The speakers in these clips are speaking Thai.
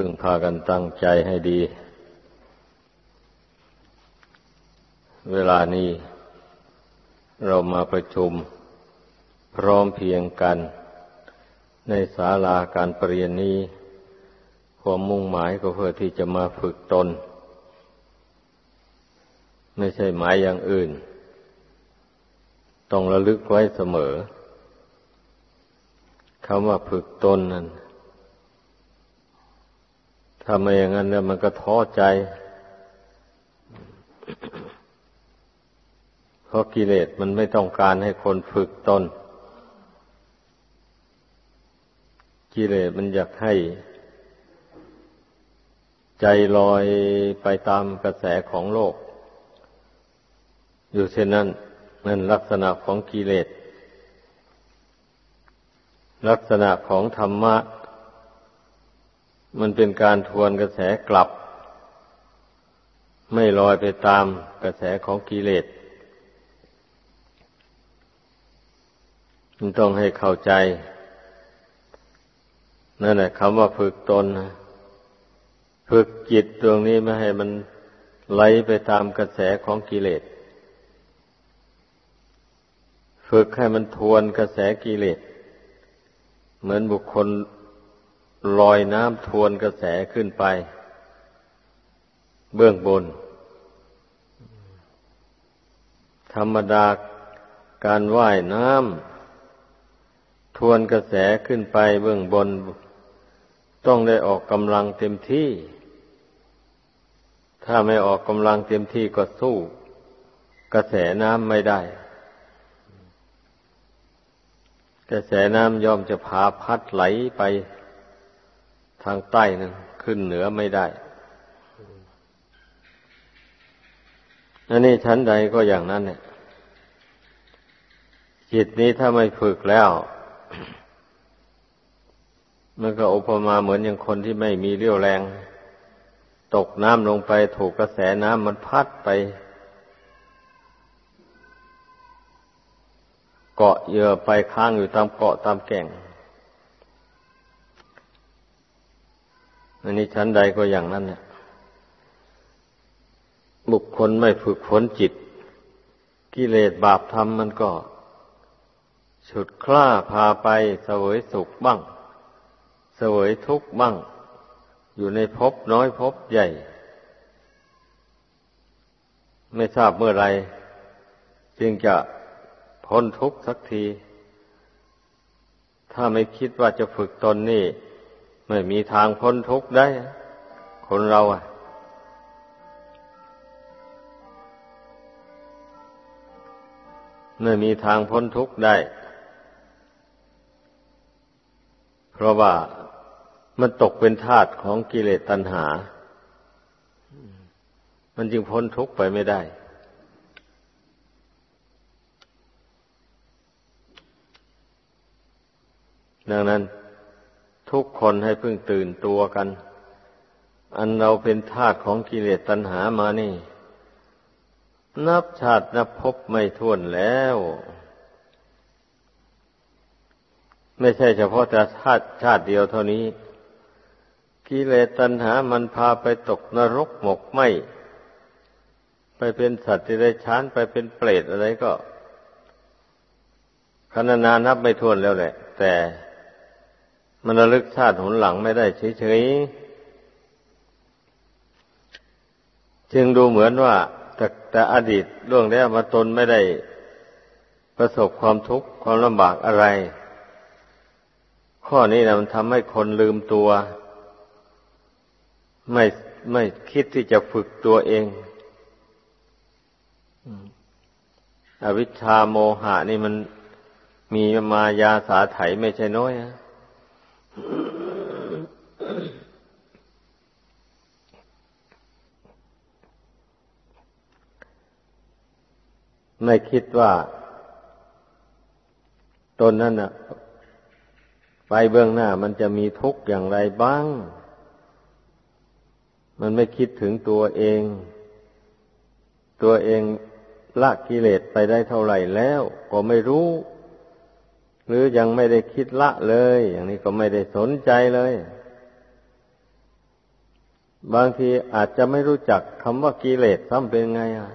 พึงพากันตั้งใจให้ดี เวลานี้ เรามาประชุม พร้อมเพียงกัน ในศาลาการปรริยนนี้ ความมุ่งหมายก็เพื่อที่จะมาฝึกตน ไม่ใช่หมายอย่างอื่น ต้องระลึกไว้เสมอคำว่าฝึกตนนั้น ถ้าไม่อย่างนั้นเนี่ยมันก็ท้อใจ เพราะกิเลสมันไม่ต้องการให้คนฝึกตน กิเลสมันอยากให้ใจลอยไปตามกระแสของโลก อยู่เช่นนั้นนั่นลักษณะของกิเลส ลักษณะของธรรมะ มันเป็นการทวนกระแสกลับ ไม่ลอยไปตามกระแสของกิเลสมันต้องให้เข้าใจ นั่นแหละคำว่าฝึกตนฝึกจิตดวงนี้ไม่ให้มันไหลไปตามกระแสของกิเลส ฝึกให้มันทวนกระแสกิเลส เหมือนบุคคล ลอยน้ำทวนกระแสขึ้นไป เบื้องบน ธรรมดาการว่ายน้ำทวนกระแสขึ้นไปเบื้องบน ต้องได้ออกกำลังเต็มที่ ถ้าไม่ออกกำลังเต็มที่ก็สู้ กระแสน้ำไม่ได้ กระแสน้ำยอมจะพาพัดไหลไป ทางใต้นึงขึ้นเหนือไม่ได้ อันนี้ชั้นใดก็อย่างนั้นเนี่ย จิตนี้ถ้าไม่ฝึกแล้ว มันก็อุปมาเหมือนอย่างคนที่ไม่มีเรี่ยวแรง ตกน้ำลงไปถูกกระแสน้ำมันพัดไปเกาะเยื่อไปค้างอยู่ตามเกาะตามแก่ง อันนี้ชั้นใดก็อย่างนั้นเนี่ยบุคคลไม่ฝึกฝนจิต กิเลสบาปธรรมมันก็ฉุดคล้าพาไปเสวยสุขบ้าง เสวยทุกข์บ้าง อยู่ในภพน้อยภพใหญ่ ไม่ทราบเมื่อไร จึงจะพ้นทุกข์สักที ถ้าไม่คิดว่าจะฝึกตนนี่ ไม่มีทางพ้นทุกข์ได้ คนเราอะ ไม่มีทางพ้นทุกข์ได้ เพราะว่ามันตกเป็นทาตของกิเลสตัณหา มันจึงพ้นทุกข์ไปไม่ได้ดังนั้น ทุกคนให้พึ่งตื่นตัวกัน อันเราเป็นทาสของกิเลสตัณหามานี่ นับชาตินับพบไม่ท้วนแล้ว ไม่ใช่เฉพาะแต่ชาติชาติเดียวเท่านี้ กิเลสตัณหามันพาไปตกนรกหมกไหมไปเป็นสัตว์ที่ได้ชานไปเป็นเปรตอะไรก็ขนานานับไม่ท้วนแล้วแหละ แต่ มันระลึกชาติหนหลังไม่ได้เฉยๆ จึงดูเหมือนว่าแต่แต่อดีตล่วงแล้วมาตนไม่ได้ประสบความทุกข์ความลำบากอะไร ข้อนี้นะมันทำให้คนลืมตัว ไม่ไม่คิดที่จะฝึกตัวเองอวิชชาโมหะนี่มันมีมายาสาไถไม่ใช่น้อยนะ ไม่คิดว่า ตนนั้นนะไปเบื้องหน้ามันจะมีทุกข์อย่างไรบ้าง มันไม่คิดถึงตัวเอง ตัวเองละกิเลสไปได้เท่าไหร่แล้ว ก็ไม่รู้ หรือยังไม่ได้คิดละเลย อย่างนี้ก็ไม่ได้สนใจเลย บางทีอาจจะไม่รู้จักคำว่ากิเลสซ้ำเป็นไงอะ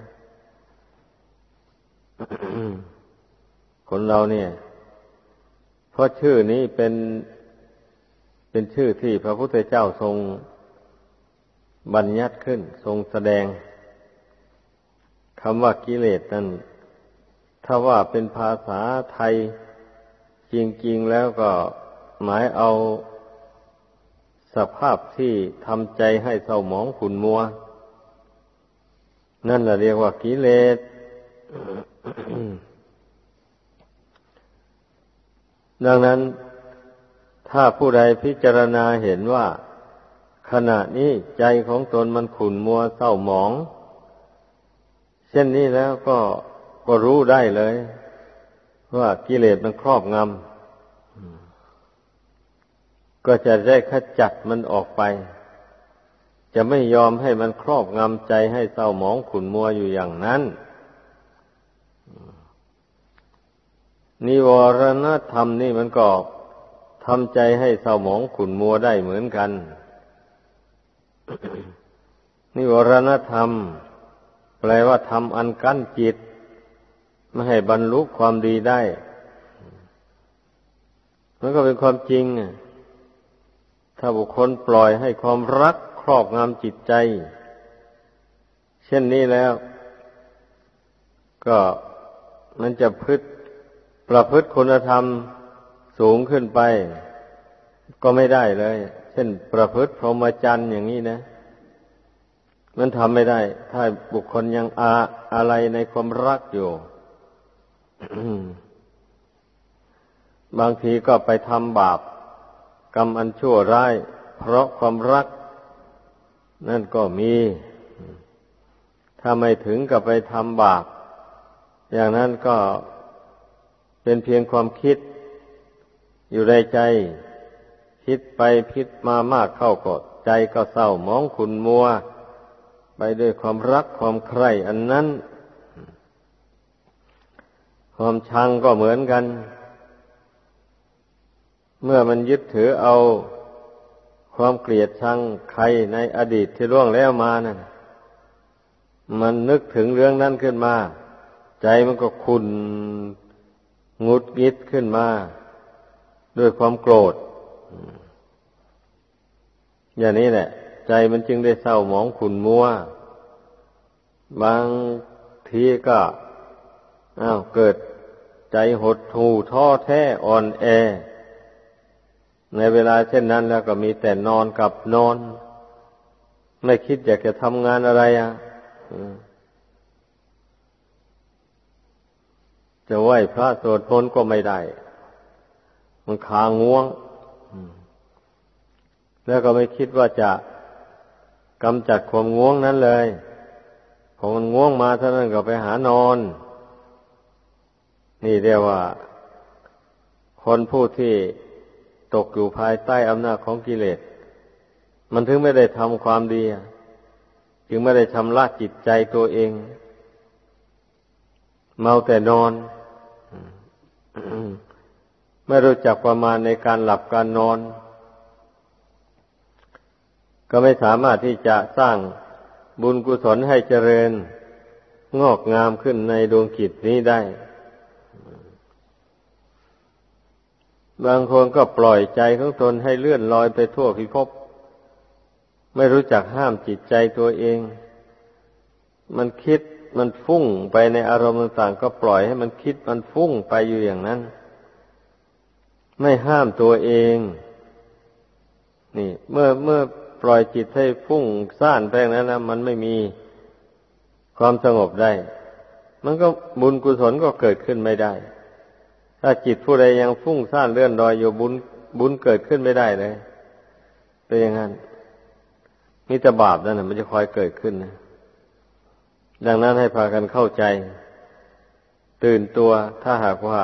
คนเราเนี่ยเพราะชื่อนี้เป็นเป็นชื่อที่พระพุทธเจ้าทรงบัญญัติขึ้น ทรงแสดงคำว่ากิเลสนั้นถ้าว่าเป็นภาษาไทย จริง ๆแล้วก็หมายเอาสภาพที่ทำใจให้เศร้าหมองขุนมัว นั่นแหละเรียกว่ากิเลสดังนั้นถ้าผู้ใดพิจารณาเห็นว่า ขณะนี้ใจของตนมันขุนมัวเศร้าหมอง เช่นนี้แล้วก็ก็รู้ได้เลย ว่ากิเลสมันครอบงำก็จะได้ขจัดมันออกไป จะไม่ยอมให้มันครอบงำใจให้เศร้าหมองขุนมัวอยู่อย่างนั้น นิวรณธรรมนี่มันก็ทำใจให้เศร้าหมองขุนมัวได้เหมือนกัน นิวรณธรรม แปลว่าทำอันกั้นจิต ไม่ให้บรรลุความดีได้ มันก็เป็นความจริงอะถ้าบุคคลปล่อยให้ความรักครอบงำจิตใจ เช่นนี้แล้ว ก็มันจะพึตประพฤติคุณธรรมสูงขึ้นไป ก็ไม่ได้เลย เช่น ประพฤติพรหมจรรย์อย่างนี้นะมันทำไม่ได้ ถ้าบุคคลยังอาอะไรในความรักอยู่ บางทีก็ไปทำบาป กรรมอันชั่วร้าย เพราะความรัก นั่นก็มี ถ้าไม่ถึงกับไปทำบาป อย่างนั้นก็เป็นเพียงความคิด อยู่ในใจ คิดไปคิดมามากเข้าก็ใจก็เศร้ามองขุนมัว ไปด้วยความรักความใคร่อันนั้น ความชังก็เหมือนกัน เมื่อมันยึดถือเอาความเกลียดชังใครในอดีตที่ล่วงแล้วมานั่นมันนึกถึงเรื่องนั้นขึ้นมา ใจมันก็ขุนงุดงิดขึ้นมา ด้วยความโกรธ อย่างนี้แหละ ใจมันจึงได้เศร้าหมองขุนมัว บางทีก็ อ้าวเกิดใจหดหู่ท้อแท้อ่อนแอ ในเวลาเช่นนั้นแล้วก็มีแต่นอนกับนอน ไม่คิดอยากจะทำงานอะไรอะจะไหวพระสวดมนต์ก็ไม่ได้ มันขาง่วง แล้วก็ไม่คิดว่าจะกำจัดความง่วงนั้นเลย พอมันง่วงมาเท่านั้นก็ไปหานอน นี่เรียกว่า คนผู้ที่ตกอยู่ภายใต้อำนาจของกิเลส มันถึงไม่ได้ทำความดีจึงไม่ได้ชำระจิตใจตัวเอง เมาแต่นอน ไม่รู้จักประมาณในการหลับการนอน ก็ไม่สามารถที่จะสร้างบุญกุศลให้เจริญ งอกงามขึ้นในดวงจิตนี้ได้ บางคนก็ปล่อยใจของตนให้เลื่อนลอยไปทั่วพิภพ ไม่รู้จักห้ามจิตใจตัวเอง มันคิดมันฟุ้งไปในอารมณ์ต่างๆ ก็ปล่อยให้มันคิดมันฟุ้งไปอยู่อย่างนั้น ไม่ห้ามตัวเอง นี่ เมื่อเมื่อปล่อยจิตให้ฟุ้งซ่านไปนั้นนะมันไม่มีความสงบได้ มันก็บุญกุศลก็เกิดขึ้นไม่ได้ ถ้าจิตผู้ใดยังฟุ้งซ่านเลื่อนลอยอยู่บุญบุญเกิดขึ้นไม่ได้เลย เป็นอย่างนั้นมิตรบาปนั่นนะมันจะคอยเกิดขึ้นนะดังนั้นให้พากันเข้าใจ ตื่นตัวถ้าหากว่า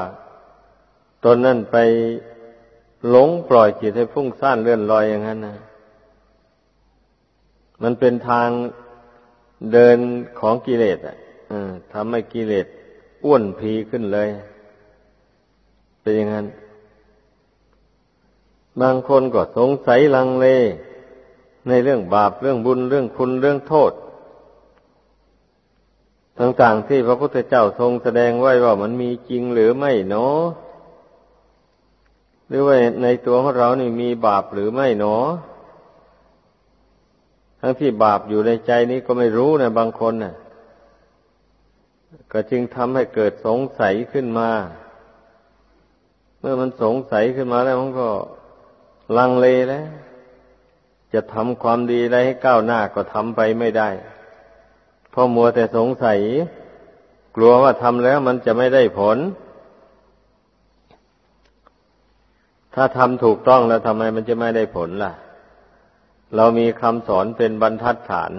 ตนนั่นไปหลงปล่อยจิตให้ฟุ้งซ่านเลื่อนลอยอย่างนั้นนะมันเป็นทางเดินของกิเลสอะทำให้กิเลสอ้วนพีขึ้นเลย เป็นอย่างนั้น บางคนก็สงสัยลังเล ในเรื่องบาปเรื่องบุญเรื่องคุณเรื่องโทษ ต่างๆที่พระพุทธเจ้าทรงแสดงไว้ว่ามันมีจริงหรือไม่เนาะหรือว่าในตัวของเรานี่มีบาปหรือไม่เนาะทั้งที่บาปอยู่ในใจนี้ก็ไม่รู้นะบางคนนะ่ะ ก็จึงทำให้เกิดสงสัยขึ้นมา เมื่อมันสงสัยขึ้นมาแล้วมันก็ลังเลแล้ว จะทำความดีอะไรให้ก้าวหน้าก็ทำไปไม่ได้เพราะมัวแต่สงสัย กลัวว่าทำแล้วมันจะไม่ได้ผล ถ้าทำถูกต้องแล้วทำไมมันจะไม่ได้ผลล่ะ เรามีคำสอนเป็นบรรทัดฐาน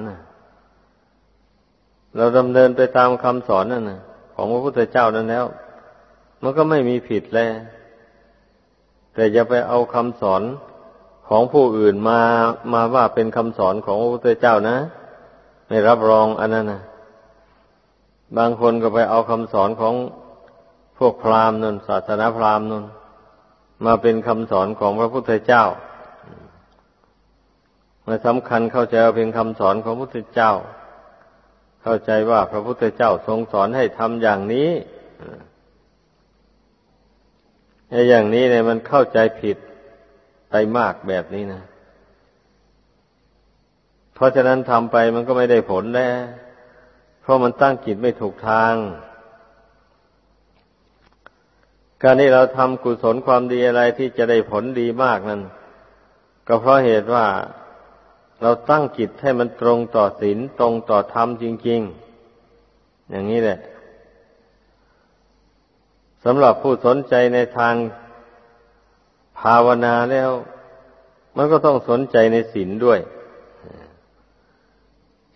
เราดำเนินไปตามคำสอนนั่นนะของพระพุทธเจ้านั้นแล้ว มันก็ไม่มีผิดแล้ว แต่อย่าไปเอาคำสอนของผู้อื่นมามาว่าเป็นคำสอนของพระพุทธเจ้านะ ไม่รับรองอันนั้นนะบางคนก็ไปเอาคำสอนของพวกพราหมณ์นนศาสนาพราหมณ์นนมาเป็นคำสอนของพระพุทธเจ้ามาสำคัญเข้าใจเอาเป็นคำสอนของพระพุทธเจ้า เข้าใจว่าพระพุทธเจ้าทรงสอนให้ทำอย่างนี้ ไอ้อย่างนี้เนี่ยมันเข้าใจผิดไปมากแบบนี้นะ เพราะฉะนั้นทำไปมันก็ไม่ได้ผลแล้ว เพราะมันตั้งจิตไม่ถูกทาง การที่เราทำกุศลความดีอะไรที่จะได้ผลดีมากนั้น ก็เพราะเหตุว่าเราตั้งจิตให้มันตรงต่อศีลตรงต่อธรรมจริง ๆ อย่างนี้แหละ สำหรับผู้สนใจในทางภาวนาแล้ว มันก็ต้องสนใจในศีลด้วย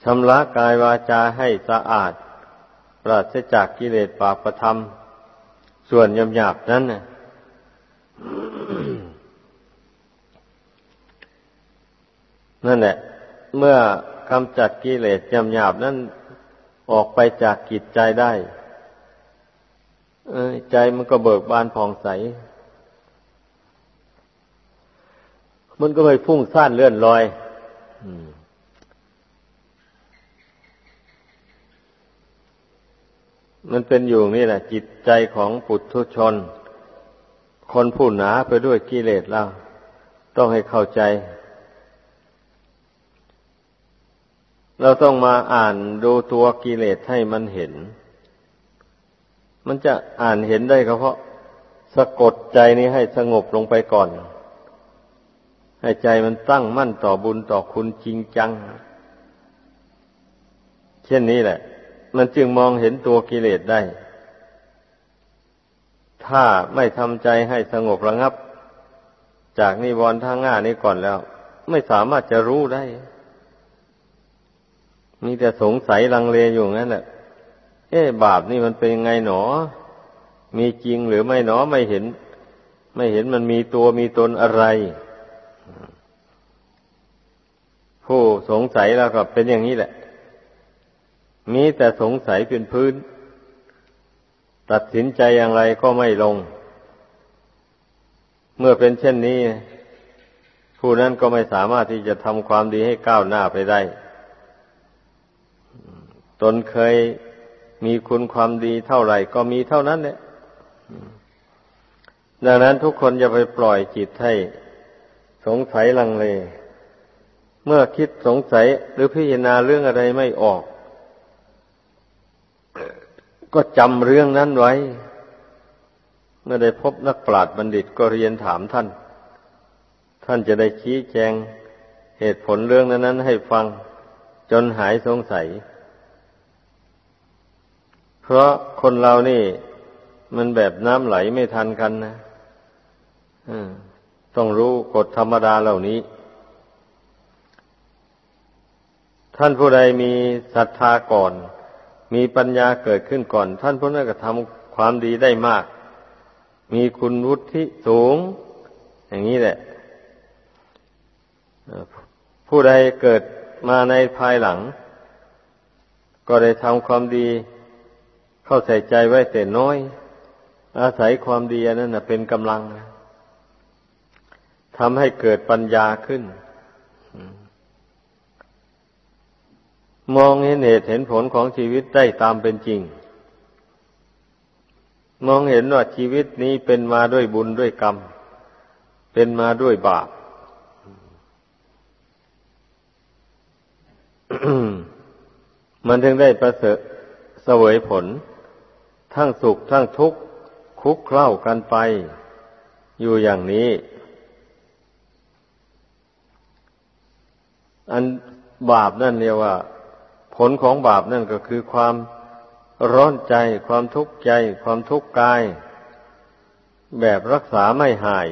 ชำระกายวาจาให้สะอาด ปราศจากกิเลสปาประธรรม ส่วนยำหยาบนั้นนั่นแหละ เมื่อกำจัดกิเลสยำหยาบนั้นออกไปจากกิจใจได้ ใจมันก็เบิกบานผ่องใส มันก็ไม่พุ่งซ่านเลื่อนลอยมันเป็นอยู่นี่แหละ จิตใจของปุถุชน คนผู้หนาไปด้วยกิเลสเราต้องให้เข้าใจ เราต้องมาอ่านดูตัวกิเลสให้มันเห็น มันจะอ่านเห็นได้ก็เพราะสะกดใจนี้ให้สงบลงไปก่อน ให้ใจมันตั้งมั่นต่อบุญต่อคุณจริงจัง เช่นนี้แหละ มันจึงมองเห็นตัวกิเลสได้ ถ้าไม่ทำใจให้สงบระงับ จากนิวรณ์ทางง่านี้ก่อนแล้ว ไม่สามารถจะรู้ได้ มีแต่สงสัยลังเลอยู่งั้นแหละ เอ๊บาปนี่มันเป็นยังไงหนอ มีจริงหรือไม่หนอไม่เห็น ไม่เห็นมันมีตัวมีตนอะไร ผู้สงสัยแล้วก็เป็นอย่างนี้แหละ มีแต่สงสัยเป็นพื้น ตัดสินใจอย่างไรก็ไม่ลง เมื่อเป็นเช่นนี้ ผู้นั้นก็ไม่สามารถที่จะทำความดีให้ก้าวหน้าไปได้ ตนเคย มีคุณความดีเท่าไหร่ก็มีเท่านั้นเนี่ยดังนั้นทุกคนอย่าไปปล่อยจิตให้สงสัยลังเล เมื่อคิดสงสัยหรือพิจารณาเรื่องอะไรไม่ออก ก็จำเรื่องนั้นไว้ เมื่อได้พบนักปราชญ์บัณฑิตก็เรียนถามท่าน ท่านจะได้ชี้แจงเหตุผลเรื่องนั้นให้ฟังจนหายสงสัย เพราะคนเรานี่ มันแบบน้ำไหลไม่ทันกันนะต้องรู้กฎธรรมดาเหล่านี้ ท่านผู้ใดมีศรัทธาก่อน มีปัญญาเกิดขึ้นก่อน ท่านผู้นั้นก็ทำความดีได้มาก มีคุณวุฒิสูง อย่างนี้แหละผู้ใดเกิดมาในภายหลัง ก็ได้ทำความดี เข้าใส่ใจไว้แต่น้อย อาศัยความดีนั้นนะเป็นกำลังทำให้เกิดปัญญาขึ้น มองเห็นเหตุเห็นผลของชีวิตได้ตามเป็นจริง มองเห็นว่าชีวิตนี้เป็นมาด้วยบุญด้วยกรรม เป็นมาด้วยบาปมันถึงได้ประเสริฐเสวยผล ทั้งสุขทั้งทุกข์คุกเคล้ากันไป อยู่อย่างนี้ อันบาปนั่นเรียกว่า ผลของบาปนั่นก็คือความร้อนใจ ความทุกข์ใจ ความทุกข์กาย แบบรักษาไม่หาย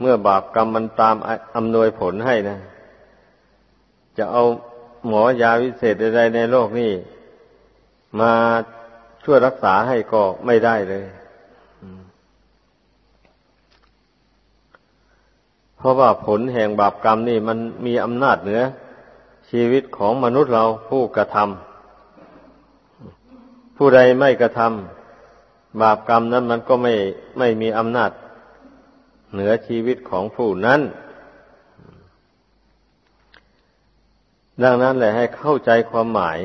เมื่อบาปกรรมมันตามอำนวยผลให้นะ จะเอาหมอยาวิเศษใดๆในโลกนี้มา ช่วยรักษาให้ก็ไม่ได้เลยเพราะว่าผลแห่งบาปกรรมนี่มันมีอำนาจเหนือ ชีวิตของมนุษย์เราผู้กระทำผู้ใดไม่กระทำบาปกรรมนั้นมันก็ไม่ไม่มีอำนาจ เหนือชีวิตของผู้นั้น ดังนั้นแหละให้เข้าใจความหมาย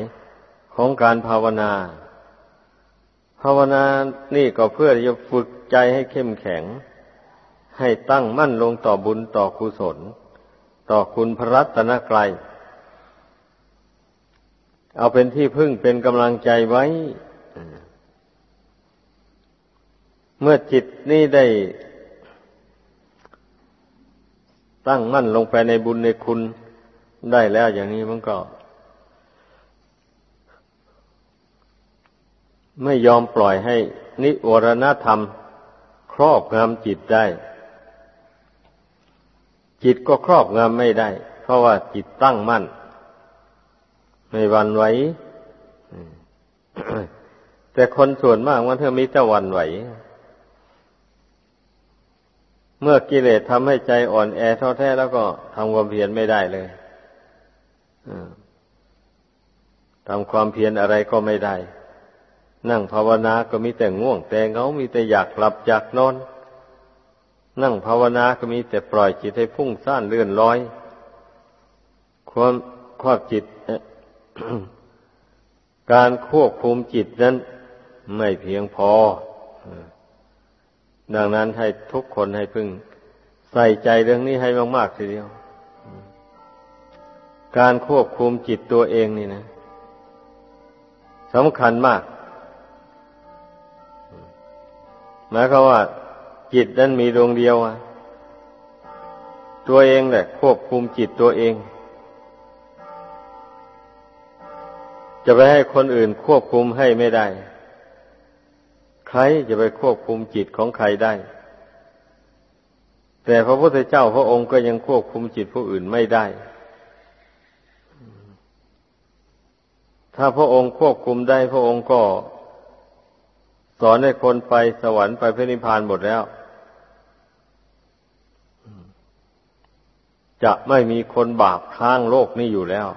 ของการภาวนา ภาวนานี่ก็เพื่อจะฝึกใจให้เข้มแข็ง ให้ตั้งมั่นลงต่อบุญต่อกุศล ต่อคุณพระรัตนกรัยเอาเป็นที่พึ่งเป็นกำลังใจไว้ เมื่อจิตนี่ได้ ตั้งมั่นลงไปในบุญในคุณได้แล้วอย่างนี้มันก็ ไม่ยอมปล่อยให้นิวรณธรรม ครอบงำจิตได้ จิตก็ครอบงำไม่ได้ เพราะว่าจิตตั้งมั่น ไม่วันไหวแต่คนส่วนมากมันเธอมีแต่วันไหว เมื่อกิเลสทำให้ใจอ่อนแอท้อแท้แล้วก็ทำความเพียรไม่ได้เลยทำความเพียรอะไรก็ไม่ได้ นั่งภาวนาก็มีแต่ง่วง แต่เงามีแต่อยากหลับอยากนอน นั่งภาวนาก็มีแต่ปล่อยจิตให้พุ่งซ่านเลื่อนลอย ความควบจิต การควบคุมจิตนั้น ไม่เพียงพอ ดังนั้นให้ทุกคนให้พึงใส่ใจเรื่องนี้ให้มากๆทีเดียว การควบคุมจิตตัวเองนี่นะสำคัญมาก หมายความว่า จิตนั้นมีดวงเดียวตัวเองแหละ ควบคุมจิตตัวเอง จะไปให้คนอื่นควบคุมให้ไม่ได้ ใครจะไปควบคุมจิตของใครได้ แต่พระพุทธเจ้าพระองค์ก็ยังควบคุมจิตผู้อื่นไม่ได้ถ้าพระองค์ควบคุมได้พระองค์ก็ สอนให้คนไปสวรรค์ไปพระนิพพานหมดแล้ว จะไม่มีคนบาปค้างโลกนี้อยู่แล้ว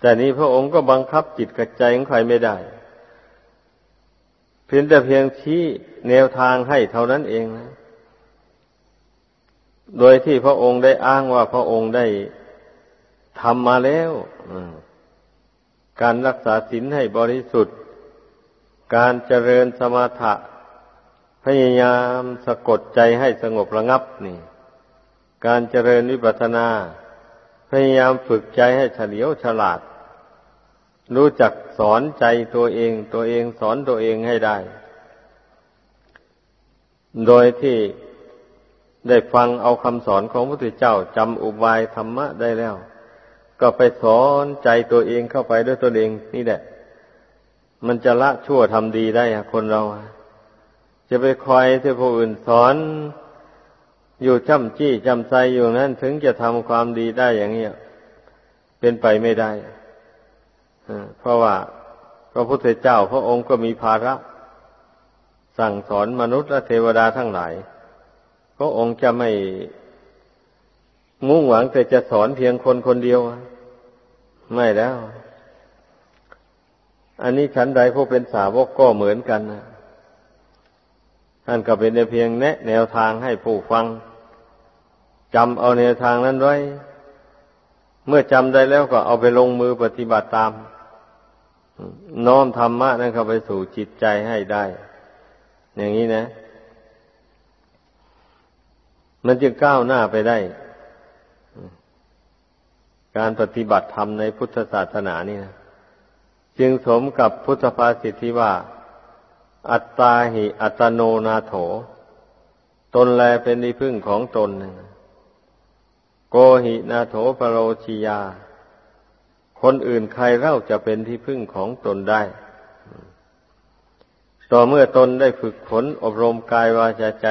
แต่นี้พระองค์ก็บังคับจิตกระใจของใครไม่ได้ เพียงแต่เพียงชี้แนวทางให้เท่านั้นเองนะ โดยที่พระองค์ได้อ้างว่าพระองค์ได้ทำมาแล้วการรักษาศีลให้บริสุทธิ์ การเจริญสมถะพยายามสะกดใจให้สงบระงับนี่ การเจริญวิปัสสนา พยายามฝึกใจให้เฉลียวฉลาด รู้จักสอนใจตัวเอง ตัวเองสอนตัวเองให้ได้ โดยที่ได้ฟังเอาคำสอนของพระพุทธเจ้าจำอุบายธรรมะได้แล้ว ก็ไปสอนใจตัวเองเข้าไปด้วยตัวเองนี่แหละ มันจะละชั่วทำดีได้คนเรา จะไปคอยที่ผู้อื่นสอน อยู่จำจี้จำใจอยู่นั้น ถึงจะทำความดีได้อย่างนี้เป็นไปไม่ได้เพราะว่าพระพุทธเจ้าพระองค์ก็มีภาระ สั่งสอนมนุษย์และเทวดาทั้งหลาย พระองค์จะไม่มุ่งหวังแต่จะสอนเพียงคนคนเดียว ไม่แล้ว อันนี้ฉันใดผู้เป็นสาวกก็เหมือนกันนะท่านก็เป็นเพียงแนะ แนวทางให้ผู้ฟังจำเอาแนวทางนั้นไว้ เมื่อจำได้แล้วก็เอาไปลงมือปฏิบัติตาม น้อมธรรมะนั้นเข้าไปสู่จิตใจให้ได้ อย่างนี้นะ มันจึงก้าวหน้าไปได้ การปฏิบัติธรรมในพุทธศาสนานี่นะ จึงสมกับพุทธภาษิตที่ว่า อัตตาหิอัตโนนาโถ ตนแลเป็นที่พึ่งของตน โกหินาโถปโรชิยา คนอื่นใครเล่าจะเป็นที่พึ่งของตนได้ ต่อเมื่อตนได้ฝึกฝนอบรมกายวาจาใจ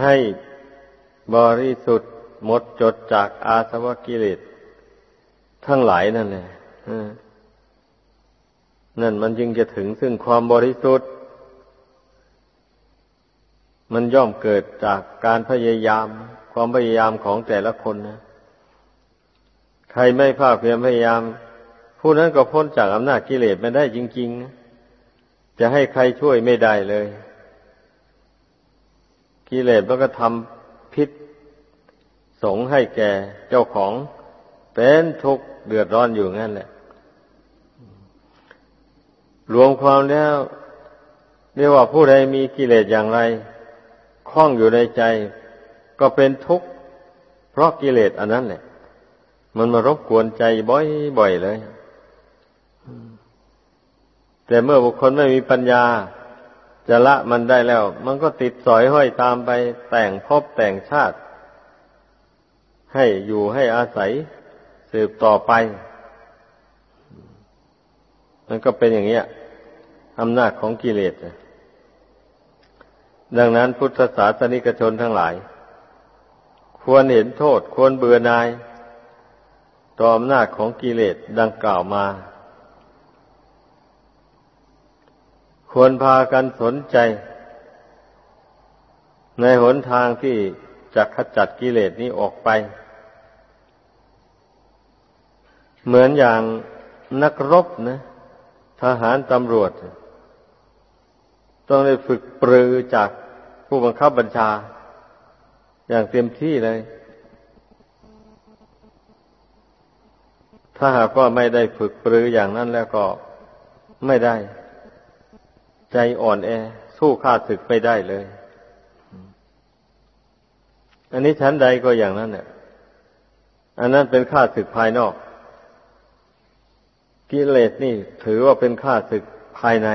ให้บริสุทธิ์หมดจดจากอาสวะกิเลสทั้งหลายนั่นแหละ นั่นมันจึงจะถึงซึ่งความบริสุทธิ์ มันย่อมเกิดจากการพยายาม ความพยายามของแต่ละคนนะ ใครไม่ภาคเพียรพยายาม ผู้นั้นก็พ้นจากอำนาจกิเลสไม่ได้จริงๆจะให้ใครช่วยไม่ได้เลย กิเลสมันก็ทำพิษสงให้แก่เจ้าของ เป็นทุกข์เดือดร้อนอยู่งั้นแหละ รวมความแล้วเรียกว่าผู้ใดมีกิเลสอย่างไรคล้องอยู่ในใจ ก็เป็นทุกข์ เพราะกิเลสอันนั้นแหละมันมารบกวนใจบ่อยๆเลย แต่เมื่อบุคคลไม่มีปัญญา จะละมันได้แล้ว มันก็ติดสอยห้อยตามไปแต่งพบแต่งชาติ ให้อยู่ให้อาศัยสืบต่อไป มันก็เป็นอย่างนี้ อำนาจของกิเลสดังนั้นพุทธศาสนิกชนทั้งหลาย ควรเห็นโทษ ควรเบื่อนาย ต่ออำนาจของกิเลสดังกล่าวมา ควรพากันสนใจ ในหนทางที่จะขจัดกิเลสนี้ออกไป เหมือนอย่างนักรบนะ ทหารตำรวจ ต้องได้ฝึกปรือจากผู้บังคับบัญชา อย่างเต็มที่เลย ถ้าหากว่าไม่ได้ฝึกปรืออย่างนั้นแล้วก็ไม่ได้ ใจอ่อนแอ สู้ข้าศึกไม่ได้เลย อันนี้ชั้นใดก็อย่างนั้นเนี่ยอันนั้นเป็นข้าศึกภายนอก กิเลสนี่ถือว่าเป็นข้าศึกภายใน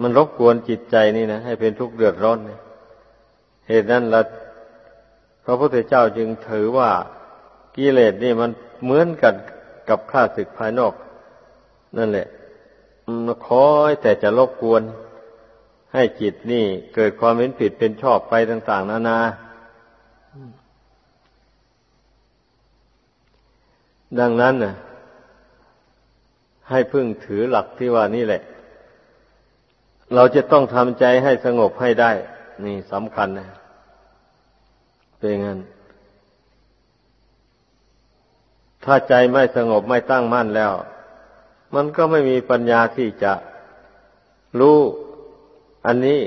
มันรบกวนจิตใจนี่นะให้เป็นทุกข์เดือดร้อนนะเหตุนั้นละพระพุทธเจ้าจึงถือว่ากิเลสนี่มันเหมือนกันกับข้าศึกภายนอก นั่นแหละมันคอยแต่จะรบกวน ให้จิตนี่เกิดความเห็นผิดเป็นชอบไปต่าง ๆ นานา ดังนั้นนะให้พึ่งถือหลักที่ว่านี่แหละ เราจะต้องทำใจให้สงบให้ได้ นี่สำคัญนะเป็นงั้น ถ้าใจไม่สงบไม่ตั้งมั่นแล้ว มันก็ไม่มีปัญญาที่จะรู้อันนี้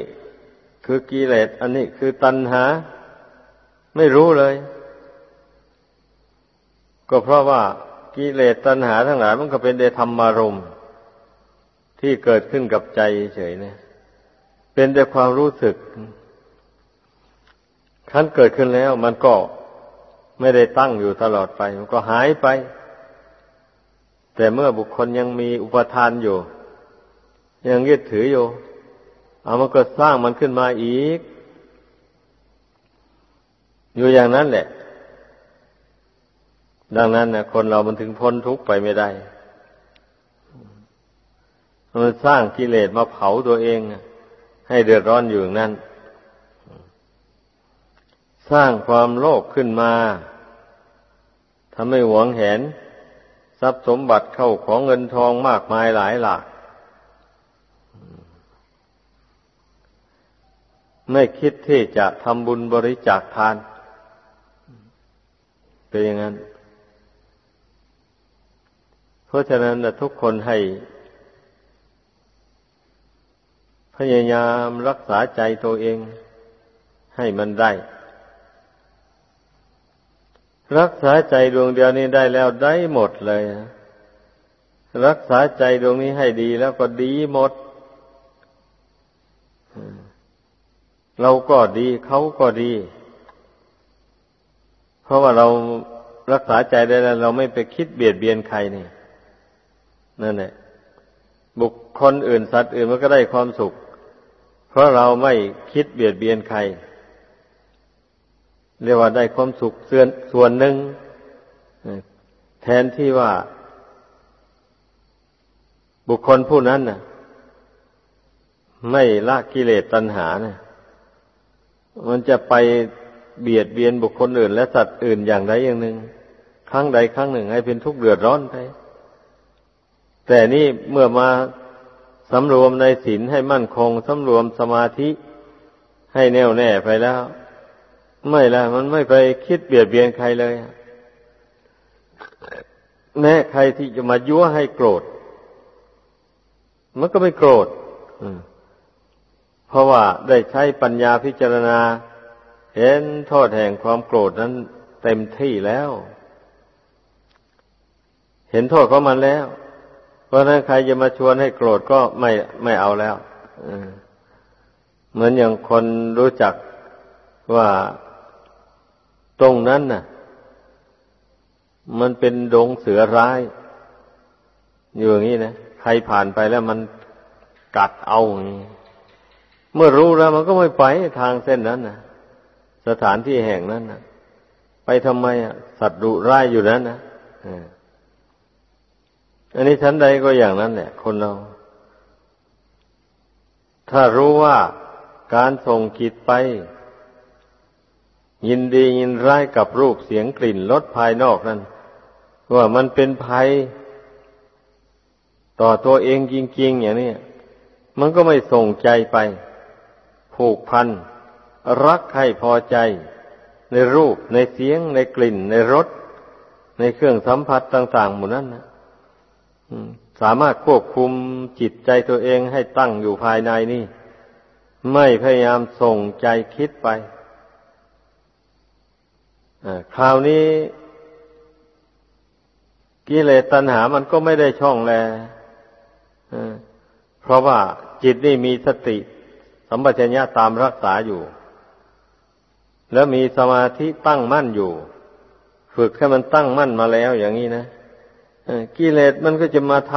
คือกิเลสอันนี้คือตัณหา ไม่รู้เลย ก็เพราะว่ากิเลสตัณหาทั้งหลายมันก็เป็นเดธรรมารมณ์ ที่เกิดขึ้นกับใจเฉยเนี่ยเป็นแต่ความรู้สึกขั้นเกิดขึ้นแล้ว มันก็ไม่ได้ตั้งอยู่ตลอดไป มันก็หายไป แต่เมื่อบุคคลยังมีอุปทานอยู่ ยังยึดถืออยู่ เอามันก็สร้างมันขึ้นมาอีก อยู่อย่างนั้นแหละ ดังนั้นนะคนเรามันถึงพ้นทุกข์ไปไม่ได้ มันสร้างกิเลสมาเผาตัวเองให้เดือดร้อนอยู่นั่นสร้างความโลภขึ้นมาทำให้หวงแหน ทรัพย์สมบัติเข้าของเงินทองมากมายหลายหลากไม่คิดที่จะทำบุญบริจาคทาน เป็นอย่างนั้น เพราะฉะนั้นทุกคนให้ พยายามรักษาใจตัวเองให้มันได้ รักษาใจดวงเดียวนี้ได้แล้วได้หมดเลย รักษาใจดวงนี้ให้ดีแล้วก็ดีหมด เราก็ดีเขาก็ดี เพราะว่าเรารักษาใจได้แล้ว เราไม่ไปคิดเบียดเบียนใครนี่นั่นแหละบุคคลอื่นสัตว์อื่นมันก็ได้ความสุข เพราะเราไม่คิดเบียดเบียนใคร เรียกว่าได้ความสุขส่วนส่วนหนึ่ง แทนที่ว่า บุคคลผู้นั้นนะไม่ละกิเลสตัณหานะมันจะไปเบียดเบียนบุคคลอื่น และสัตว์อื่นอย่างใดอย่างหนึ่งครั้งใดครั้งหนึ่ง ให้เป็นทุกข์เดือดร้อนไปแต่นี่เมื่อมา สำรวมในศีลให้มั่นคงสำรวมสมาธิให้แน่วแน่ไปแล้ว ไม่ละมันไม่ไปคิดเบียดเบียนใครเลยแม้ใครที่จะมายั่วให้โกรธ มันก็ไม่โกรธเพราะว่าได้ใช้ปัญญาพิจารณา เห็นโทษแห่งความโกรธนั้นเต็มที่แล้ว เห็นโทษของมันแล้ว ราะนั้นใครจะมาชวนให้โกรธก็ไม่ไม่เอาแล้วเหมือนอย่างคนรู้จักว่าตรงนั้นน่ะ มันเป็นดงเสือร้าย อยู่อย่างนี้นะใครผ่านไปแล้วมันกัดเอาเมื่อรู้แล้วมันก็ไม่ไปทางเส้นนั้นนะสถานที่แห่งนั้นนะไปทำไมอะสัตว์ดุร้ายอยู่นั้นนะอ อันนี้ชั้นใดก็อย่างนั้นแหละคนเรา ถ้ารู้ว่าการส่งจิตไป ยินดียินร้ายกับรูปเสียงกลิ่นรสภายนอกนั้นว่ามันเป็นภัย ต่อตัวเองจริงๆอย่างนี้มันก็ไม่ส่งใจไป ผูกพัน รักให้พอใจ ในรูปในเสียงในกลิ่น ในรสในเครื่องสัมผัสต่าง ๆ หมดนั้นนะ สามารถควบคุมจิตใจตัวเองให้ตั้งอยู่ภายในนี่ ไม่พยายามส่งใจคิดไปคราวนี้กิเลสตัณหามันก็ไม่ได้ช่องแลเพราะว่าจิตนี่มีสติ สัมปชัญญะตามรักษาอยู่ แล้วมีสมาธิตั้งมั่นอยู่ ฝึกให้มันตั้งมั่นมาแล้วอย่างนี้นะ กิเลสมันก็จะมาท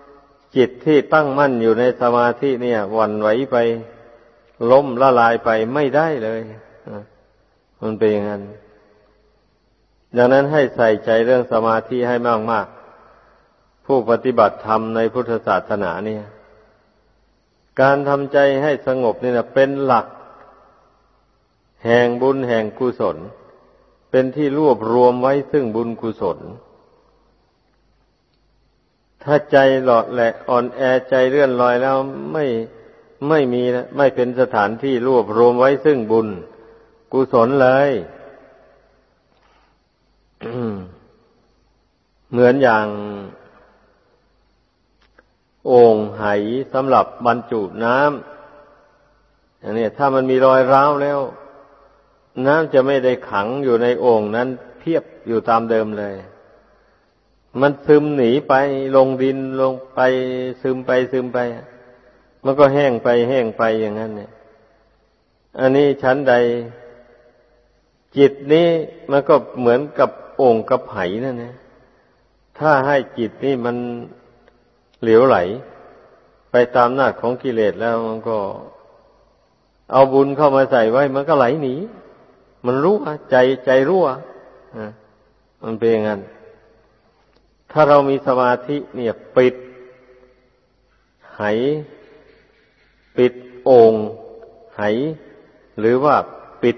ำจิตที่ตั้งมั่นอยู่ในสมาธิเนี่ยวันไหวไปล้มละลายไปไม่ได้เลยมันเป็นอย่างนั้น ดังนั้นให้ใส่ใจเรื่องสมาธิให้มากมากผู้ปฏิบัติธรรมในพุทธศาสนาเนี่ย การทำใจให้สงบนี่นะเป็นหลัก แห่งบุญแห่งกุศล เป็นที่รวบรวมไว้ซึ่งบุญกุศล ถ้าใจหลอดแหละอ่อนแอใจเลื่อนลอยแล้วไม่ไม่มีไม่เป็นสถานที่รวบรวมไว้ซึ่งบุญ กุศลเลยเหมือนอย่าง โอ่งไหสำหรับบรรจุน้ำอย่างนี้ถ้ามันมีรอยร้าวแล้ว น้ำจะไม่ได้ขังอยู่ในโอ่งนั้นเพียบอยู่ตามเดิมเลย มันซึมหนีไปลงดินลงไปซึมไปซึมไป มันก็แห้งไปแห้งไปอย่างนั้นเนี่ย อันนี้ชั้นใด จิตนี้มันก็เหมือนกับโอ่งกับไหนั่นนะถ้าให้จิตนี่มันเหลวไหล ไปตามหน้าของกิเลสแล้วมันก็ เอาบุญเข้ามาใส่ไว้ มันก็ไหลหนี มันรู้ใจใจรู้อะมันเป็นอย่างนั้น ถ้าเรามีสมาธิเนี่ยปิดไหปิดโอ่งไหหรือว่าปิด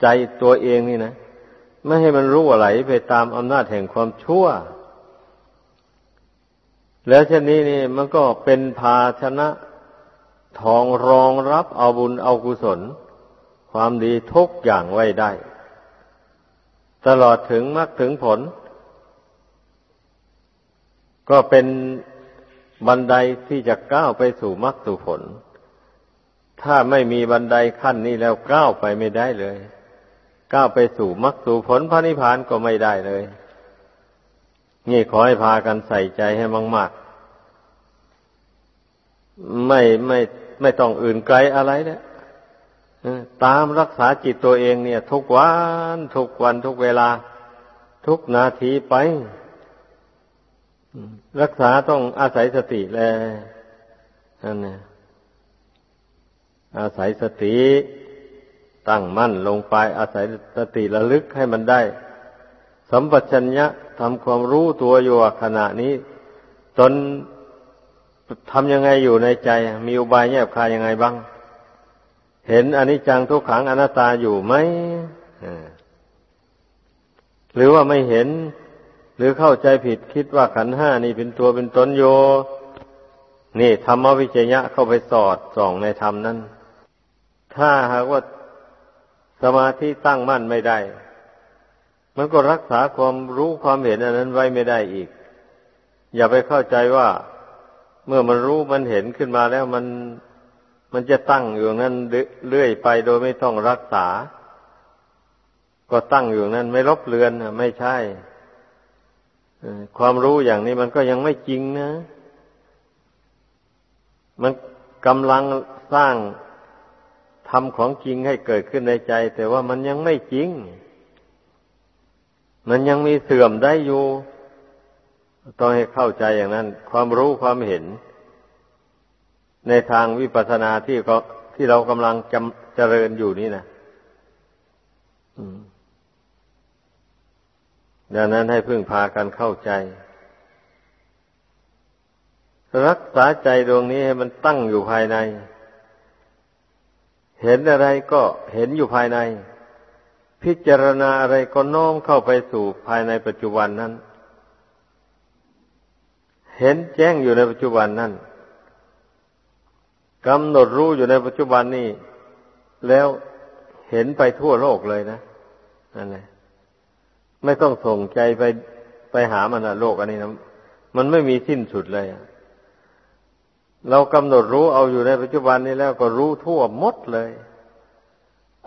ใจตัวเองนี่นะ ไม่ให้มันรู้ไหลไปตามอำนาจแห่งความชั่ว แล้วเช่นนี้นี่มันก็เป็นภาชนะทองรองรับเอาบุญเอากุศล ความดีทุกอย่างไว้ได้ ตลอดถึงมรรคถึงผล ก็เป็นบันไดที่จะก้าวไปสู่มรรคสู่ผล ถ้าไม่มีบันไดขั้นนี้แล้วก้าวไปไม่ได้เลย ก้าวไปสู่มรรคสู่ผลพระนิพพานก็ไม่ได้เลย นี่ขอให้พากันใส่ใจให้มากๆ ไม่ไม่ไม่ต้องอื่นไกลอะไรเนี่ยตามรักษาจิตตัวเองเนี่ย ทุกวัน ทุกวันทุกเวลา ทุกนาทีไป รักษาต้องอาศัยสติแลนั่นเนี่ยอาศัยสติตั้งมั่นลงไป อาศัยสติระลึกให้มันได้ สัมปชัญญะทำความรู้ตัวอยู่ขณะนี้จนทำยังไงอยู่ในใจ มีอุบายแยบคายยังไงบ้าง เห็นอนิจจังทุกขังอนัตตาอยู่ไหมหรือว่าไม่เห็น หรือเข้าใจผิดคิดว่าขันห้านี่เป็นตัวเป็นตนโย นี่ธรรมวิจยะเข้าไปสอดส่องในธรรมนั้น ถ้าหากว่าสมาธิตั้งมั่นไม่ได้ มันก็รักษาความรู้ความเห็นอันนั้นไว้ไม่ได้อีก อย่าไปเข้าใจว่า เมื่อมันรู้มันเห็นขึ้นมาแล้วมันมันจะตั้งอยู่นั้นเรื่อยไปโดยไม่ต้องรักษา ก็ตั้งอยู่นั้นไม่ลบเลือนไม่ใช่ ความรู้อย่างนี้มันก็ยังไม่จริงนะ มันกำลังสร้างทำของจริงให้เกิดขึ้นในใจ แต่ว่ามันยังไม่จริง มันยังมีเสื่อมได้อยู่ ต้องให้เข้าใจอย่างนั้น ความรู้ความเห็น ในทางวิปัสสนาที่ก็ที่เรากำลังจำเจริญอยู่นี่นะ ดังนั้นให้พึ่งพากันเข้าใจ รักษาใจดวงนี้ให้มันตั้งอยู่ภายใน เห็นอะไรก็เห็นอยู่ภายใน พิจารณาอะไรก็น้อมเข้าไปสู่ภายในปัจจุบันนั้น เห็นแจ้งอยู่ในปัจจุบันนั้นกำหนดรู้อยู่ในปัจจุบันนี้แล้วเห็นไปทั่วโลกเลยนะนั่นแหละ ไม่ต้องส่งใจไปไปหามันนะโลกอันนี้นะมันไม่มีสิ้นสุดเลยเรากำหนดรู้เอาอยู่ในปัจจุบันนี้แล้วก็รู้ทั่วหมดเลย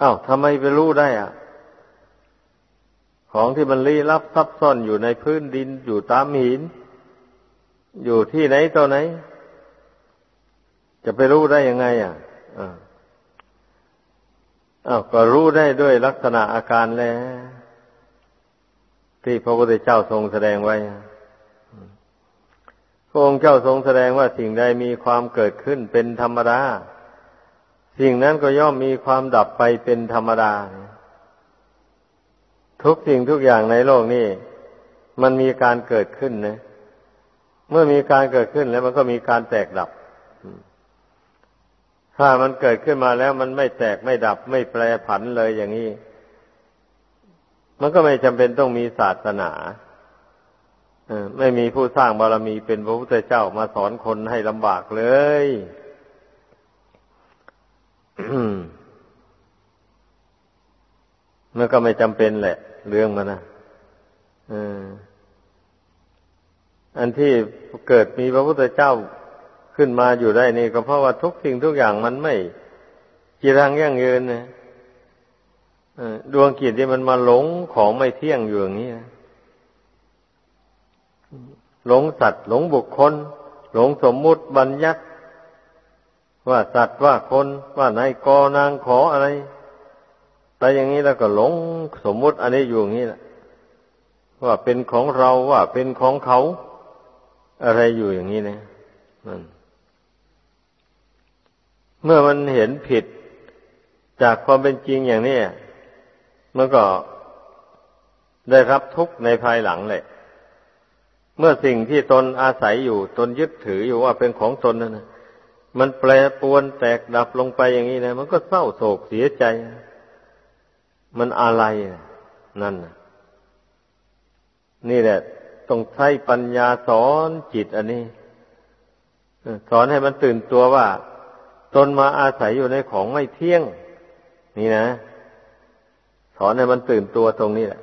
อา้าวทำไมไปรู้ได้อะ ของที่มันลี้ลับซับซ้อนอยู่ในพื้นดินอยู่ตามหิน อยู่ที่ไหนตัวไหน จะไปรู้ได้ยังไง อะอ้าวก็รู้ได้ด้วยลักษณะอาการแล้ว ที่พระพุทธเจ้าทรงแสดงไว้พระองค์เจ้าทรงแสดงว่าสิ่งใดมีความเกิดขึ้นเป็นธรรมดา สิ่งนั้นก็ย่อมมีความดับไปเป็นธรรมดา ทุกสิ่งทุกอย่างในโลกนี้มันมีการเกิดขึ้นนะ เมื่อมีการเกิดขึ้นแล้วมันก็มีการแตกดับ ถ้ามันเกิดขึ้นมาแล้วมันไม่แตกไม่ดับไม่แปรผันเลยอย่างนี้ มันก็ไม่จำเป็นต้องมีศาสนาไม่มีผู้สร้างบารมีเป็นพระพุทธเจ้ามาสอนคนให้ลำบากเลยมันก็ไม่จำเป็นแหละ เรื่องมันนะอันที่เกิดมีพระพุทธเจ้าขึ้นมาอยู่ได้นี่ก็เพราะว่าทุกสิ่งทุกอย่างมันไม่จีรังยั่งยืนนะ ดวงกิจที่มันมาหลงของไม่เที่ยงอยู่อย่างนี้นะหลงสัตว์ หลงบุคคล หลงสมมุติบัญญัติ ว่าสัตว์ว่าคน ว่านายกนางขออะไร แต่อย่างนี้แล้วก็หลงสมมุติอันนี้อยู่อย่างนี้แหละว่าเป็นของเราว่าเป็นของเขา อะไรอยู่อย่างนี้นะนั่นเมื่อมันเห็นผิดจากความเป็นจริงอย่างนี้ มันก็ได้รับทุกข์ในภายหลังเลยเมื่อสิ่งที่ตนอาศัยอยู่ตนยึดถืออยู่ว่าเป็นของตนนั่นนะมันแปรปวนแตกดับลงไปอย่างนี้นะมันก็เศร้าโศกเสียใจ มันอะไรนั่นนี่แหละต้องใช้ปัญญาสอนจิตอันนี้สอนให้มันตื่นตัวว่า ตนมาอาศัยอยู่ในของไม่เที่ยง นี่นะ สอนให้มันตื่นตัวตรงนี้แหละ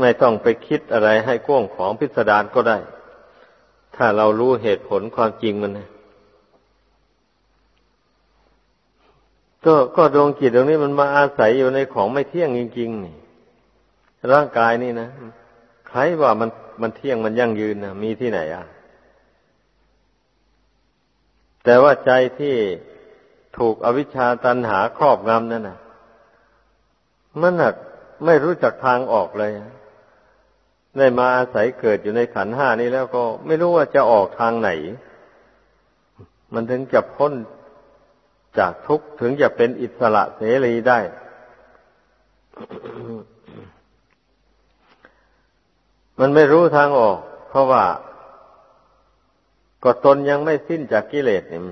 ไม่ต้องไปคิดอะไรให้กว้างของพิสดารก็ได้ ถ้าเรารู้เหตุผลความจริงมันนะก็ก็ดวงจิตตรงนี้มันมาอาศัยอยู่ในของไม่เที่ยงจริงๆนี่ร่างกายนี่นะใครว่ามันมันเที่ยงมันยั่งยืนนะมีที่ไหนอะแต่ว่าใจที่ ถูกอวิชชาตันหาครอบงำนั่นนะมันหน่ะไม่รู้จักทางออกเลยได้มาอาศัยเกิดอยู่ในขันห้านี้แล้วก็ไม่รู้ว่าจะออกทางไหน มันถึงจะพ้นจากทุกข์ถึงจะเป็นอิสระเสรีได้ มันไม่รู้ทางออก เพราะว่าก็ตนยังไม่สิ้นจากกิเลสเนี่ย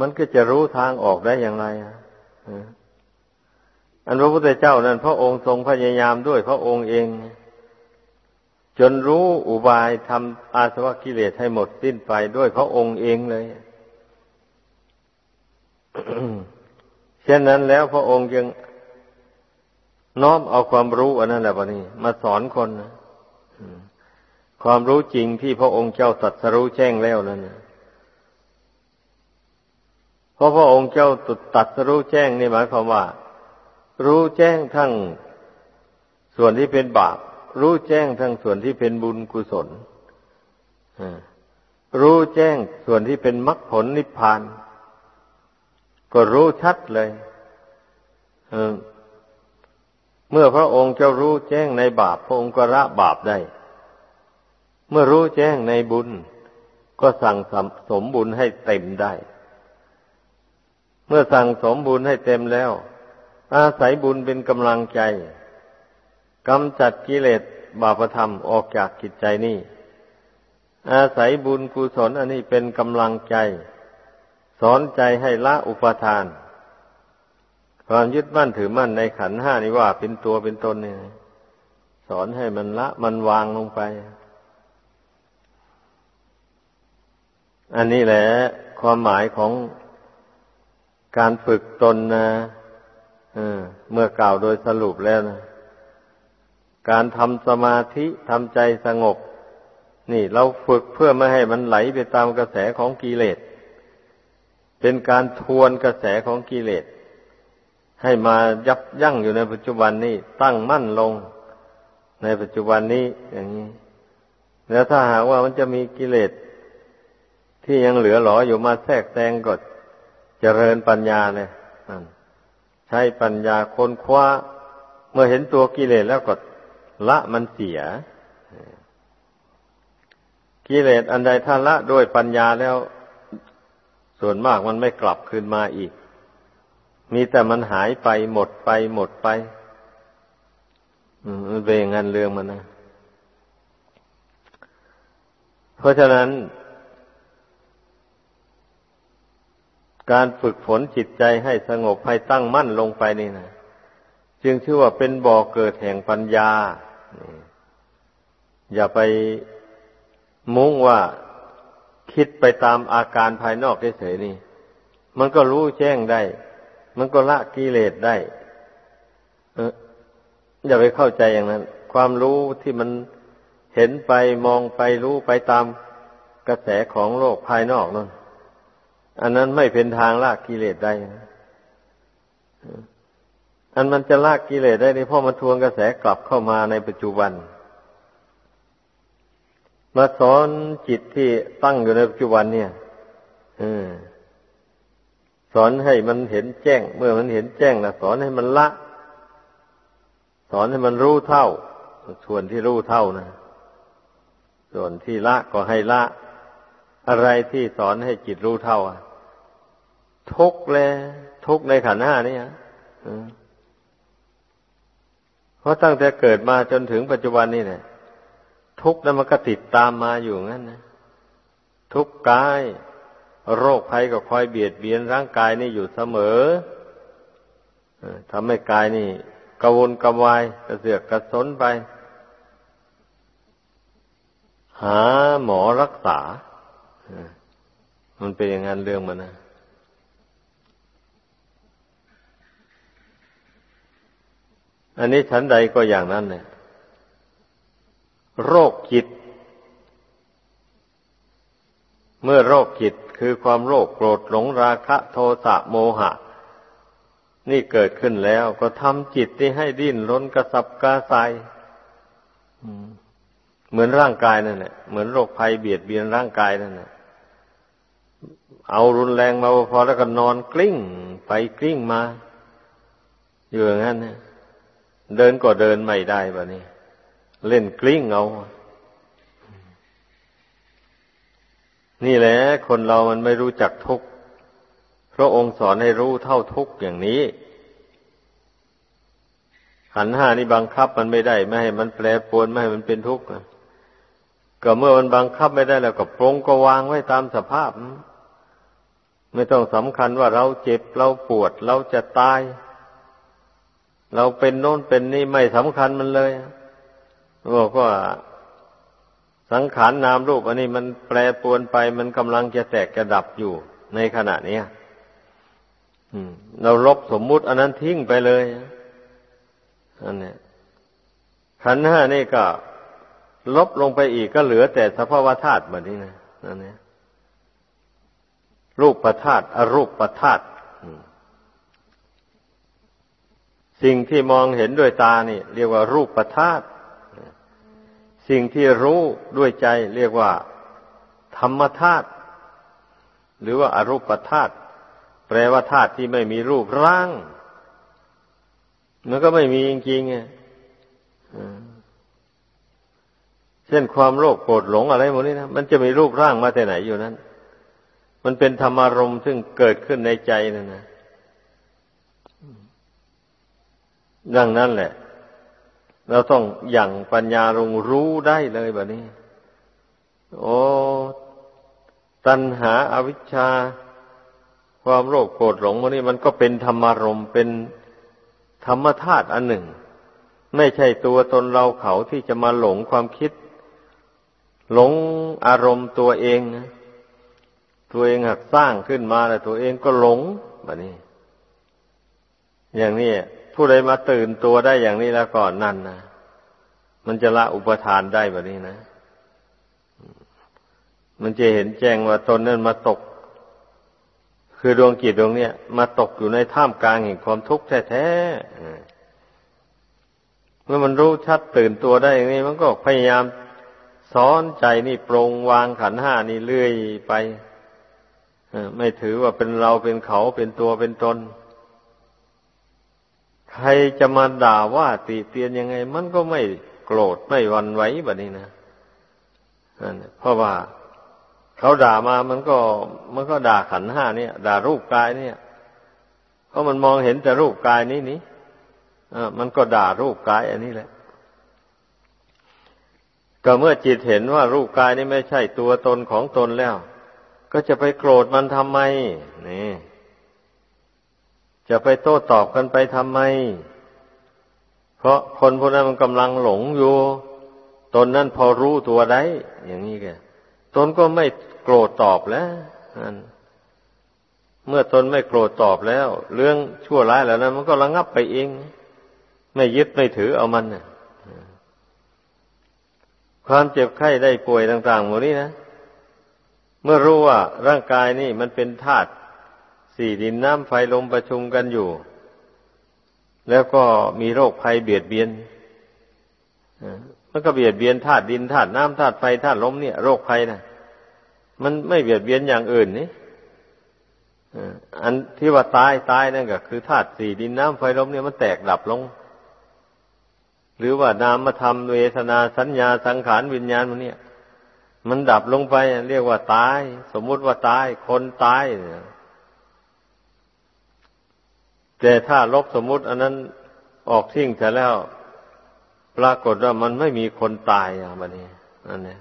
มันก็จะรู้ทางออกได้อย่างไรอะอันพระพุทธเจ้านั้น พระองค์ทรงพยายามด้วยพระองค์เอง จนรู้อุบายทำอาสวะกิเลสให้หมดสิ้นไปด้วยพระองค์เองเลยเช่นนั้นแล้วพระองค์ยังน้อมเอาความรู้อันนั้นแหละปนี้ มาสอนคนนะความรู้จริงที่พระองค์เจ้าตัสรู้แจ้งแล้วนั่น เพราะพระองค์เจ้าตัดรู้แจ้งนี่หมายความว่า รู้แจ้งทั้งส่วนที่เป็นบาป รู้แจ้งทั้งส่วนที่เป็นบุญกุศลรู้แจ้งส่วนที่เป็นมรรคผลนิพพาน ก็รู้ชัดเลยเมื่อพระองค์เจ้ารู้แจ้งในบาป พระองค์ก็ละบาปได้ เมื่อรู้แจ้งในบุญ ก็สั่งสมบุญให้เต็มได้ เมื่อสั่งสมบุญให้เต็มแล้ว อาศัยบุญเป็นกำลังใจกำจัดกิเลสบาปธรรมออกจากกิจใจนี้อาศัยบุญกุศลอันนี้เป็นกำลังใจ สอนใจให้ละอุปทาน ความยึดมั่นถือมั่นในขันห้านี้ว่าเป็นตัวเป็นตนเนี่ยสอนให้มันละมันวางลงไป อันนี้แหละความหมายของ การฝึกตนนะเมื่อกล่าวโดยสรุปแล้วนะการทำสมาธิทำใจสงบ นี่เราฝึกเพื่อไม่ให้มันไหลไปตามกระแสของกิเลส เป็นการทวนกระแสของกิเลส ให้มายับยั้งอยู่ในปัจจุบันนี้ ตั้งมั่นลง ในปัจจุบันนี้อย่างนี้ แล้วถ้าหากว่ามันจะมีกิเลสที่ยังเหลือหลออยู่มาแทรกแซงก็ เจริญปัญญาเลยใช้ปัญญาค้นคว้า เมื่อเห็นตัวกิเลสแล้วก็ละมันเสีย กิเลสอันใดถ้าละด้วยปัญญาแล้ว ส่วนมากมันไม่กลับคืนมาอีก มีแต่มันหายไปหมดไปหมดไปมันเป็นงานเรื่องมันนะ เพราะฉะนั้น การฝึกฝนจิตใจให้สงบให้ตั้งมั่นลงไปนี่นะจึงชื่อว่าเป็นบ่อเกิดแห่งปัญญา อย่าไปมุ่งว่าคิดไปตามอาการภายนอกเฉยๆนี่ มันก็รู้แจ้งได้ มันก็ละกิเลสได้เอออย่าไปเข้าใจอย่างนั้น ความรู้ที่มันเห็นไปมองไปรู้ไปตามกระแสของโลกภายนอกนั่น อันนั้นไม่เป็นทางละกิเลสได้อันมันจะละกิเลสได้นี่เพราะมันทวงกระแสกลับเข้ามาในปัจจุบัน มาสอนจิตที่ตั้งอยู่ในปัจจุบันเนี่ยสอนให้มันเห็นแจ้ง เมื่อมันเห็นแจ้งนะสอนให้มันละ สอนให้มันรู้เท่า ส่วนที่รู้เท่านะส่วนที่ละก็ให้ละ อะไรที่สอนให้จิตรู้เท่าอะ ทุกเลยทุกในขันห้านี่ฮะเพราะตั้งแต่เกิดมาจนถึงปัจจุบันนี่เนี่ยทุกข์นั้นมันก็ติดตามมาอยู่งั้นนะทุกกาย โรคภัยก็คอยเบียดเบียนร่างกายนี่อยู่เสมอทำให้กายนี่กระวนกระวายกระเสือกกระสนไป หาหมอรักษา มันเป็นอย่างนั้นเรื่องมันนะ อันนี้ชั้นใดก็อย่างนั้นเนี่ยโรคจิต เมื่อโรคจิตคือความโรคโกรธหลงราคะโทสะโมหะ นี่เกิดขึ้นแล้วก็ทำจิตที่ให้ดิ้นรนกระสับกระส่ายเหมือนร่างกายนั่นแหละเหมือนโรคภัยเบียดเบียนร่างกายนั่นแหละเอารุนแรงมาพอแล้วก็นอนกลิ้งไปกลิ้งมา อยู่อย่างนั้นเนี่ย เดินก็เดินไม่ได้แบบนี้ เล่นกลิ้งเอานี่แหละคนเรามันไม่รู้จักทุกข์พระองค์สอนให้รู้เท่าทุกข์อย่างนี้ขันห้านี่บังคับมันไม่ได้ ไม่ให้มันแปรปรวนไม่ให้มันเป็นทุกข์ก็เมื่อมันบังคับไม่ได้แล้วก็ปรงก็วางไว้ตามสภาพ ไม่ต้องสำคัญว่าเราเจ็บเราปวดเราจะตาย เราเป็นโน้นเป็นนี่ไม่สำคัญมันเลยบอกว่าสังขารนนามรูป อันนี้มันแปรปรวนไป มันกำลังจะแตกกระดับอยู่ในขณะนี้เราลบสมมุติอันนั้นทิ้งไปเลยอันนี้ขันห้านี่ก็ ลบลงไปอีกก็เหลือแต่สภาวธาตุแบบนี้นะนั่นเนี่ยรูปประธาตุอรูปประธาตุ สิ่งที่มองเห็นด้วยตานี่ เรียกว่ารูปประธาตสิ่งที่รู้ด้วยใจเรียกว่า ธรรมธาตุหรือว่าอารูปธาตุแปลว่าธาตุที่ไม่มีรูปร่าง มันก็ไม่มีจริงๆไงเช่นความโลภโกรธหลงอะไรหมดนี้นะมันจะมีรูปร่างมาแต่ไหนอยู่นั้น มันเป็นธรรมารมณ์ซึ่งเกิดขึ้นในใจนั่นนะ ดังนั้นแหละ เราต้องอย่างปัญญาลงรู้ได้เลยแบบนี้ โอ้ตัณหาอาวิชชา ความโลภโกรธหลงมันนี่มันก็เป็นธรรมารมณ์เป็นธรรมธาตุอันหนึ่ง ไม่ใช่ตัวตนเราเขาที่จะมาหลงความคิด หลงอารมณ์ตัวเองนะตัวเองหักสร้างขึ้นมาแล้วตัวเองก็หลงแบบนี้ อย่างนี้ ผู้ใดมาตื่นตัวได้อย่างนี้แล้วก่อนนั่นนะมันจะละอุปทานได้แบบนี้นะ มันจะเห็นแจ้งว่าตนนั้นมาตก คือดวงกิจดวงเนี้ยมาตกอยู่ในท่ามกลางแห่งความทุกข์แท้ๆเมื่อมันรู้ชัดตื่นตัวได้อย่างนี้ มันก็พยายามสอนใจนี่ปรงวางขันห้านี่เลื่อยไปไม่ถือว่าเป็นเราเป็นเขาเป็นตัวเป็นตน ใครจะมาด่าว่าติเตียนยังไง มันก็ไม่โกรธไม่วันไหวแบบนี้นะเพราะว่าเขาด่ามามันก็ มันก็ด่าขันห้าเนี่ย ด่ารูปกายเนี่ย เพราะมันมองเห็นแต่รูปกายนี้นี้มันก็ด่ารูปกายอันนี้แหละ ก็เมื่อจิตเห็นว่ารูปกายนี้ไม่ใช่ตัวตนของตนแล้ว ก็จะไปโกรธมันทำไมนี่ จะไปโต้ตอบกันไปทำไม เพราะคนพวกนั้นมันกำลังหลงอยู่ ตนนั้นพอรู้ตัวได้ อย่างนี้แกตนก็ไม่โกรธตอบแล้วเมื่อตนไม่โกรธตอบแล้ว เรื่องชั่วร้ายแล้วนั้น มันก็ระงับไปเอง ไม่ยึดไม่ถือเอามันนะความเจ็บไข้ได้ป่วยต่างๆหมดนี้นะ เมื่อรู้ว่าร่างกายนี่มันเป็นธาตุ สี่ดินน้ำไฟลมประชุมกันอยู่ แล้วก็มีโรคภัยเบียดเบียนมันก็เบียดเบียนธาตุดินธาตุน้ำธาตุไฟธาตุลมเนี่ยโรคภัยนะมันไม่เบียดเบียนอย่างอื่นนี่อันที่ว่าตายตายนั่นก็คือธาตุสี่ดินน้ำไฟลมเนี่ยมันแตกดับลง หรือว่านามธรรมเวทนาสัญญาสังขารวิญญาณมันเนี่ย มันดับลงไปเรียกว่าตาย สมมุติว่าตาย คนตายเนี่ย แต่ถ้าลบสมมุติ อันนั้นออกทิ้งเสร็จแล้ว ปรากฏว่ามันไม่มีคนตายอะมันนี่อันนี้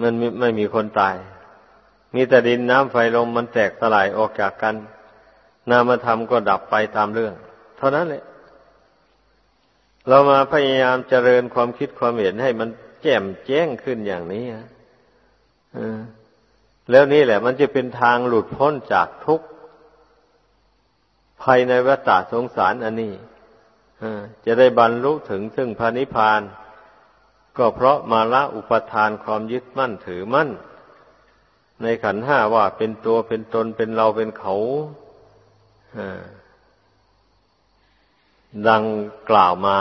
มันไม่มีคนตาย มีแต่ดินน้ำไฟลมมันแตกสลายออกจากกัน นามธรรมก็ดับไปตามเรื่อง เท่านั้นแหละ เรามาพยายามเจริญความคิดความเห็นให้มันแจ่มแจ้งขึ้นอย่างนี้นะแล้วนี่แหละ มันจะเป็นทางหลุดพ้นจากทุกข์ ภายในวัฏสงสารอันนี้จะได้บรรลุถึงซึ่งพระนิพพาน ก็เพราะมาละอุปทานความยึดมั่นถือมั่น ในขันห้าว่าเป็นตัวเป็นตนเป็นเราเป็นเขาดังกล่าวมา